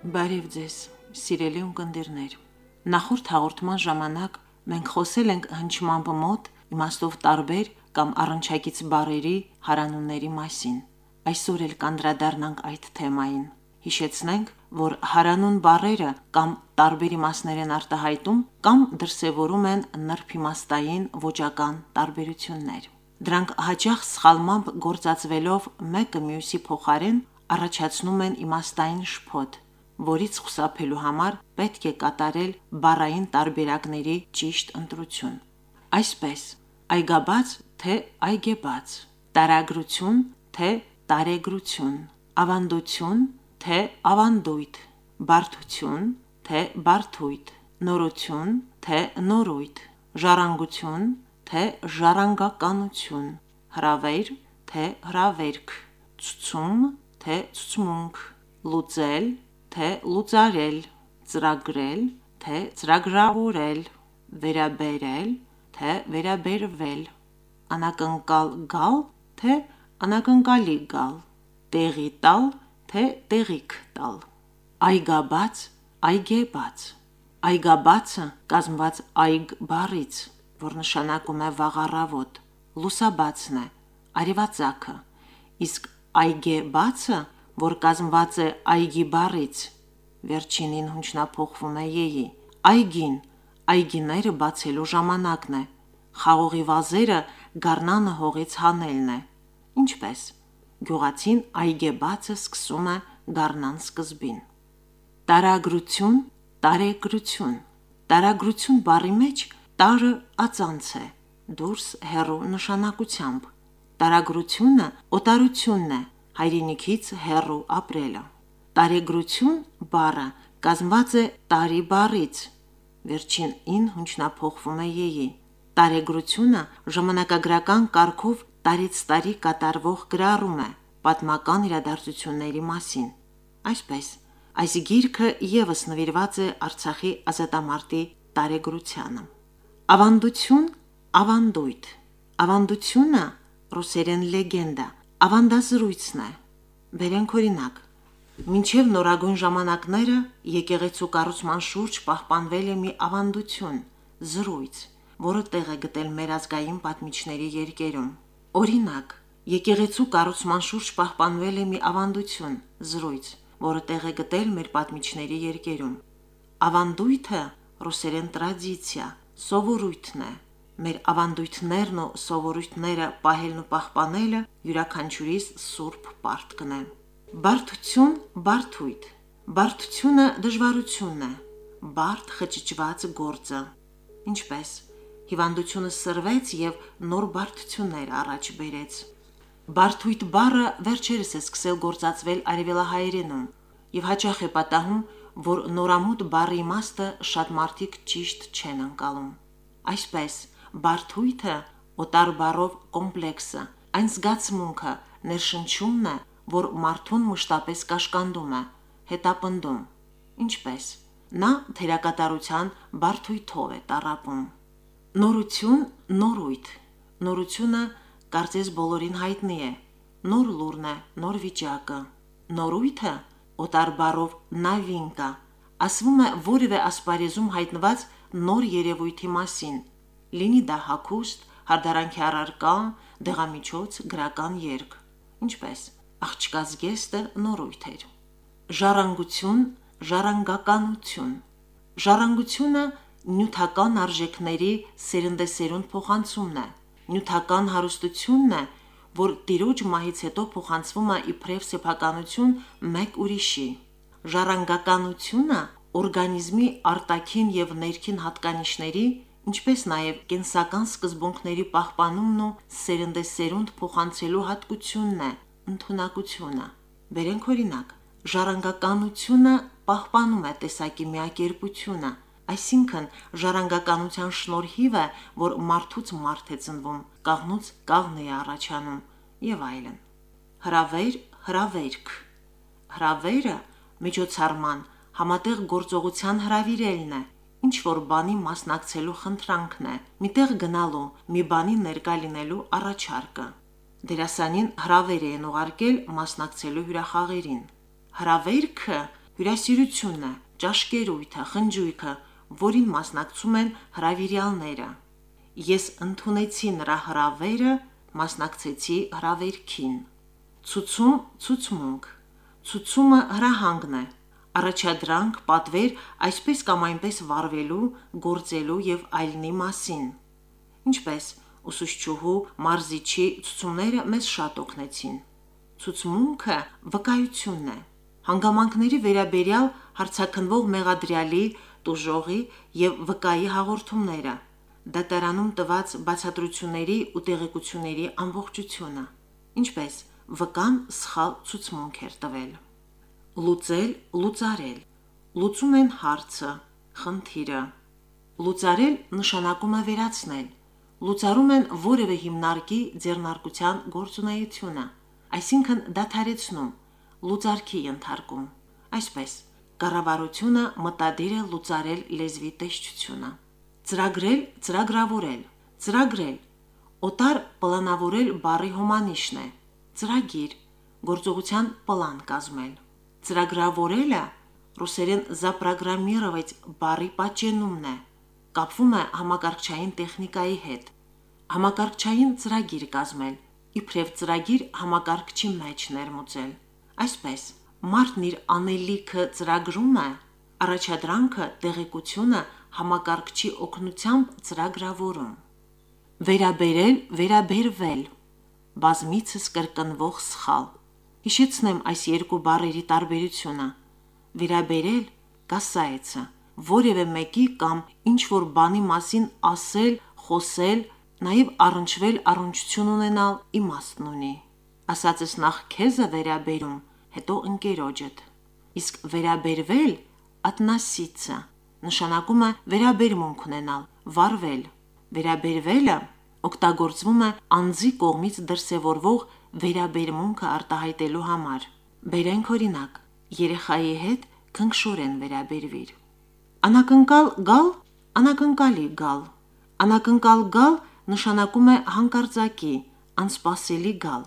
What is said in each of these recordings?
Բարև ձեզ, սիրելի ունկնդիրներ։ Նախորդ հաղորդման ժամանակ մենք խոսել ենք հնչման բմոտ իմաստով տարբեր կամ առնչակից բարերի հարանունների մասին։ Այսօր էլ կանդրադառնանք այդ թեմային։ Հիշեցնենք, որ հարանուն բարերը կամ տարբեր իմաստներ են արտահայտում կամ դրսևորում են նրբիմաստային ոճական տարբերություններ։ Դրանք հաճախ սխալմամբ գործածվելով մեկը մյուսի փոխարեն առաջացնում են իմաստային շփոթ, որից խուսափելու համար պետք է կատարել բառային տարբերակների ճիշտ ընտրություն։ Այսպես, այգաբաց թե այգեբաց, տարագրություն թե տարեգրություն, ավանդություն թե ավանդույթ, բարդություն թե բարդույթ, նորություն թե նորույթ, ժառանգություն թե ժառանգականություն, հրավեր թե հրավերք, ցցում թե ցցմունք, լուծել թե լուծարել, ծրագրել թե ծրագրավորել, վերաբերել թե վերաբերվել, անակնկալ գալ թե անակնկալի գալ, տեղի տալ թե տեղիք տալ, այգաբաց, այգեբաց, այգաբացը կազմված այգ բառից, որ նշանակում է վաղ առավոտ, լուսաբացն է, արևածագը, իսկ այգեբացը որ կազմված է այգի բառից, վերջինին հնչյունափոխվում է ե-ի, այգին, այգիները բացելու ժամանակն է, խաղողի վազերը գարնանը հողից հանելն է, ինչպես, գյուղացին այգեբացը սկսում է գարնան սկզբին։ Տարագրություն, տարեգրություն, տարագրություն բառի մեջ տարը ածանց է, դուրս հեռու նշանակությամբ, տարագրությունը օտարությունն է, հայրենիքից հեռու ապրելը։ Տարեգրություն բառը կազմված է տարի բառից, վերջին ին հնչյունափոխվում է ե-ի։ Տարեգրությունը ժամանակագրական կարգով տարեց տարի կատարվող գրառում է պատմական իրադարձությունների մասին։ Այսպես, այս գիրքը եւս նվիրված է Արցախի ազատամարտի տարեգրությանը։ Ավանդություն, ավանդույթ։ Ավանդությունը ռուսերեն լեգենդա ավանդազրույցն է։ Բերենք օրինակ. Մինչև նորագույն ժամանակները եկեղեցու կառուցման շուրջ պահպանվել է մի ավանդություն՝ զրույց, որը տեղ է գտել մեր ազգային պատմիչների երկերում։ Օրինակ, եկեղեցու կառուցման շուրջ պահպանվել է մի ավանդություն՝ զրույց, որը տեղ է գտել մեր պատմիչների երկերում։ Ավանդույթը ռուսերեն տրադիցիա, սովորույթն է, մեր ավանդույթներն ու սովորույթները պահելն ու պահպանելը յուրաքանչյուրիս սուրբ պարտքն է։ Բարդություն, բարդույթ։ Բարդությունը դժվարությունն է, բարդ խճճված գործը։ Ինչպես հիվանդությունը սրվեց եւ նոր բարդություններ առաջ բերեց։ Բարդույթ բառը վերջերս է սկսել գործածվել արևելահայերենում եւ հաճախ է պատահում, որ նորամուտ բառի իմաստը շատ մարդիկ ճիշտ չեն անցալում։ Այսպես Բարթույթը օտար բառով կոմպլեքսը, այն զգացմունքը, ներշնչումն է, որ մարդուն մշտապես կաշկանդում է, հետապնդում։ Ինչպես նա թերակատարության բարթույթով է տարապում։ Նորություն, նորույթ։ Նորությունը կարծես բոլորին հայտնի է։ Նոր լուրն է, նոր վիճակը։ Նորույթը օտար բառով նավինկա ասվում է որևէ ասպարեզում հայտնված նոր երևույթի մասին, լինի դա հակուստ, հարդարանքի առարկա, դեղամիջոց, գրական երգ։ Ինչպես աղջկաց գեստը նորույթ էր։ Ժառանգություն, ժառանգականություն։ Ժառանգությունը նյութական արժեքների սերնդեսերունդ փոխանցումն է։ Նյութական հարստությունն է, որ տիրոջ մահից հետո փոխանցվում է իբրև սեփականություն մեկ ուրիշի։ Ժառանգականությունը օրգանիզմի արտաքին եւ ներքին հատկանիշների ինչպես նաև կենսական սկզբունքների պահպանումն ու սերնդեսերունդ փոխանցելու հատկությունն է ընդունակությունը։ Բերենք օրինակ. ժառանգականությունը պահպանում է տեսակի միակերպությունը, այսինքն ժառանգականության շնորհիվ է, որ մարդուց մարդ է ծնվում, կաղնուց կաղն է առաջանում եւ այլն։ Հրավեր, հրավերք։ Հրավերը միջոցառման համատեղ գործողության հրավիրելն է, ինչ որ բանի մասնակցելու խնդրանքն է, միտեղ գնալու, մի բանի ներկա լինելու առաջարկը։ Դերասանին հրավեր են ուղարկել մասնակցելու հյուրախաղերին։ Հրավերքը հյուրասիրությունը, ճաշկերույթը, խնջույքը, որին մասնակցում են հրավիրյալները։ Ես ընդունեցի նրա հրավերը, մասնակցեցի հրավերքին։ Ցուցում, ցուցմունք։ Ցուցումը հրահանգն է, առաջադրանք, պատվեր այսպես կամ այնպես վարվելու, գործելու եւ այլնի մասին։ Ինչպես ուսուցչուհու մարզիչի ցուցումները մեզ շատ օգնեցին։ Ցուցմունքը վկայությունն է։ Հանգամանքների վերաբերյալ հարցաքնվող մեղադրյալի, տուժողի եւ վկայի հաղորդումները, դատարանում տված բացատրությունների ու տեղեկությունների ամբողջությունը, ինչպես վկան սխալ ցուցմունք էր տվել։ Լուծել, լուծարել։ Լուծում են հարցը, խնդիրը։ Լուծարել նշանակում է վերացնել։ Լուծարում են որևէ հիմնարկի ձեռնարկության գործունեությունը, այսինքն դադարեցնում, լուծարքի ենթարկում։ Այսպես, կառավարությունը մտադիր է լուծարել լեզվի տեսչությունը։ Ծրագրել, ծրագրավորել, ծրագրել։ Օտար պլանավորել բարի հոմանիշն է։ Ծրագիր, գործողության պլան կազմել Ծրագրավորելը ռուսերեն «запрограммировать» բարի պատճենումն է։ Կապվում է համակարգչային տեխնիկայի հետ։ Համակարգչային ծրագիր կազմել, իբրև ծրագիր համակարգչի մեջ ներմուծել։ Այսպես, մարդն իր անելիքը ծրագրում է, առաջադրանքը, տեղեկությունը համակարգչի օգնությամբ ծրագրավորում։ Վերաբերել, վերաբերվել։ Բազմիցս կրկնվող սխալ։ Հիշեցնեմ այս երկու բառերի տարբերությունը։ Վերաբերել կասայեցը, որևէ մեկի կամ ինչ որ բանի մասին ասել, խոսել, նաև առնչվել, առնչություն ունենալ իմաստն ունի։ Ասածս նախ քեզ է վերաբերում, հետո ընկերոջդ։ Իսկ վերաբերվել ատնասիցը նշանակում է վերաբերմունք ունենալ, վարվել։ Վերաբերվելը օգտագործվում է անձի կողմից դրսևորվող վերաբերմունքը արտահայտելու համար։ Բերենք օրինակ. երեխայի հետ քնքշորեն վերաբերվիր։ Անակնկալ գալ, անակնկալի գալ։ Անակնկալ գալ նշանակում է հանկարծակի, անսպասելի գալ։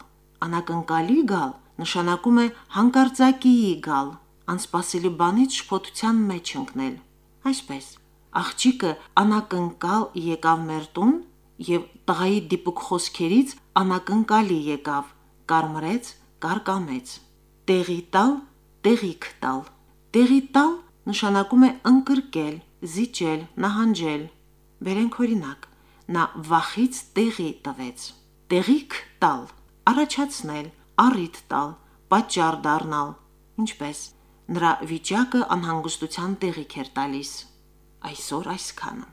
Անակնկալի գալ նշանակում է հանկարծակիի գալ, անսպասելի բանից շփոթության մեջ ընկնել։ Այսպես, աղջիկը անակնկալ եկավ մեր տուն եւ տղայի դիպուկ խոսքերից անակնկալի եկավ, կարմրեց, կարկամեց։ Տեղի տալ, տեղիք տալ։ Տեղի տալ նշանակում է ընկրկել, զիջել, նահանջել։ Բերենք օրինակ. նա վախից տեղի տվեց։ Տեղիք տալ, առաջացնել, առիթ տալ, պատճառ դառնալ, ինչպես նրա վիճակը անհանգստության տեղիք էր տալիս։ Այսօր այսքանը։